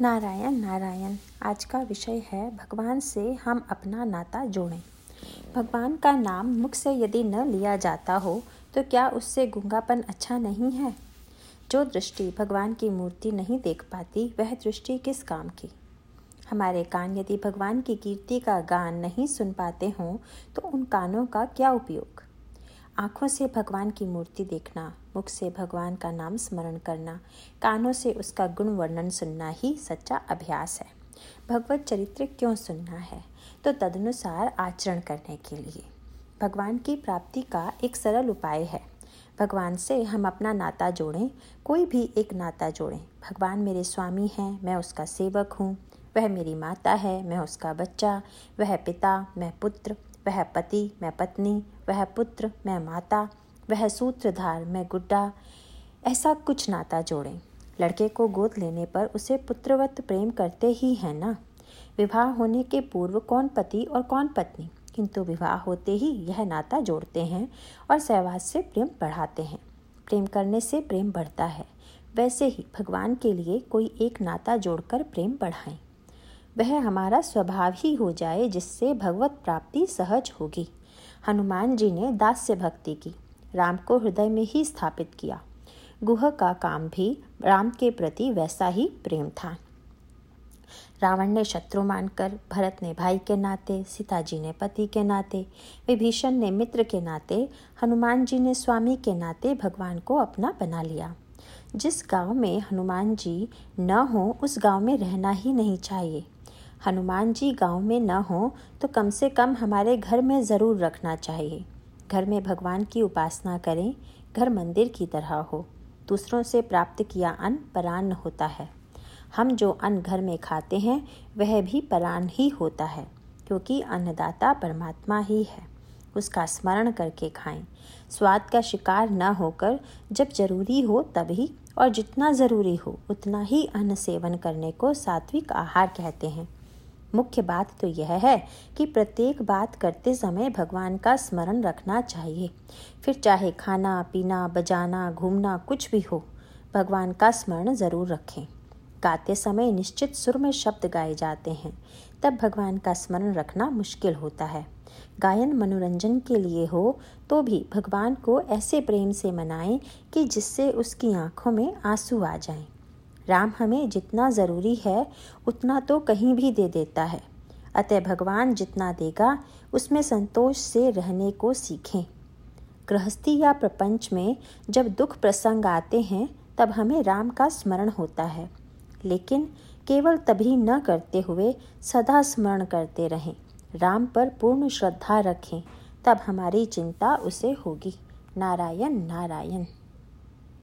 नारायण नारायण, आज का विषय है भगवान से हम अपना नाता जोड़ें। भगवान का नाम मुख से यदि न लिया जाता हो तो क्या उससे गुंगापन अच्छा नहीं है? जो दृष्टि भगवान की मूर्ति नहीं देख पाती, वह दृष्टि किस काम की? हमारे कान यदि भगवान की कीर्ति का गान नहीं सुन पाते हों तो उन कानों का क्या उपयोग? आँखों से भगवान की मूर्ति देखना, मुख से भगवान का नाम स्मरण करना, कानों से उसका गुण वर्णन सुनना ही सच्चा अभ्यास है। भगवत चरित्र क्यों सुनना है? तो तदनुसार आचरण करने के लिए। भगवान की प्राप्ति का एक सरल उपाय है। भगवान से हम अपना नाता जोड़ें, कोई भी एक नाता जोड़ें। भगवान मेरे स्वामी हैं, मैं उसका सेवक हूँ। वह मेरी माता है, मैं उसका बच्चा, वह पिता, मैं पुत्र। वह पति मैं पत्नी, वह पुत्र मैं माता, वह सूत्रधार मैं गुड्डा, ऐसा कुछ नाता जोड़ें। लड़के को गोद लेने पर उसे पुत्रवत प्रेम करते ही हैं ना? विवाह होने के पूर्व कौन पति और कौन पत्नी? किंतु विवाह होते ही यह नाता जोड़ते हैं और सहवास से प्रेम बढ़ाते हैं। प्रेम करने से प्रेम बढ़ता है। वैसे ही भगवान के लिए कोई एक नाता जोड़कर प्रेम बढ़ाएँ। वह हमारा स्वभाव ही हो जाए जिससे भगवत प्राप्ति सहज होगी। हनुमान जी ने दास्य भक्ति की, राम को हृदय में ही स्थापित किया। गुह का काम भी राम के प्रति वैसा ही प्रेम था। रावण ने शत्रु मानकर, भरत ने भाई के नाते सीता जी ने पति के नाते, विभीषण ने मित्र के नाते, हनुमान जी ने स्वामी के नाते भगवान को अपना बना लिया। जिस गाँव में हनुमान जी न हो, उस गाँव में रहना ही नहीं चाहिए। हनुमान जी गाँव में न हो तो कम से कम हमारे घर में ज़रूर रखना चाहिए। घर में भगवान की उपासना करें, घर मंदिर की तरह हो। दूसरों से प्राप्त किया अन्न परान्न होता है। हम जो अन्न घर में खाते हैं, वह भी परान ही होता है, क्योंकि अन्नदाता परमात्मा ही है। उसका स्मरण करके खाएँ। स्वाद का शिकार न होकर जब ज़रूरी हो तभी, और जितना ज़रूरी हो, उतना ही अन्न सेवन करने को सात्विक आहार कहते हैं। मुख्य बात तो यह है कि प्रत्येक बात करते समय भगवान का स्मरण रखना चाहिए। फिर चाहे खाना, पीना, बजाना, घूमना, कुछ भी हो, भगवान का स्मरण ज़रूर रखें। गाते समय निश्चित सुर में शब्द गाए जाते हैं, तब भगवान का स्मरण रखना मुश्किल होता है। गायन मनोरंजन के लिए हो तो भी भगवान को ऐसे प्रेम से मनाएँ कि जिससे उसकी आँखों में आँसू आ जाएँ। राम हमें जितना ज़रूरी है, उतना तो कहीं भी दे देता है। अतः भगवान जितना देगा, उसमें संतोष से रहने को सीखें। गृहस्थी या प्रपंच में जब दुख प्रसंग आते हैं, तब हमें राम का स्मरण होता है। लेकिन केवल तभी न करते हुए सदा स्मरण करते रहें। राम पर पूर्ण श्रद्धा रखें, तब हमारी चिंता उसे होगी। नारायण नारायण।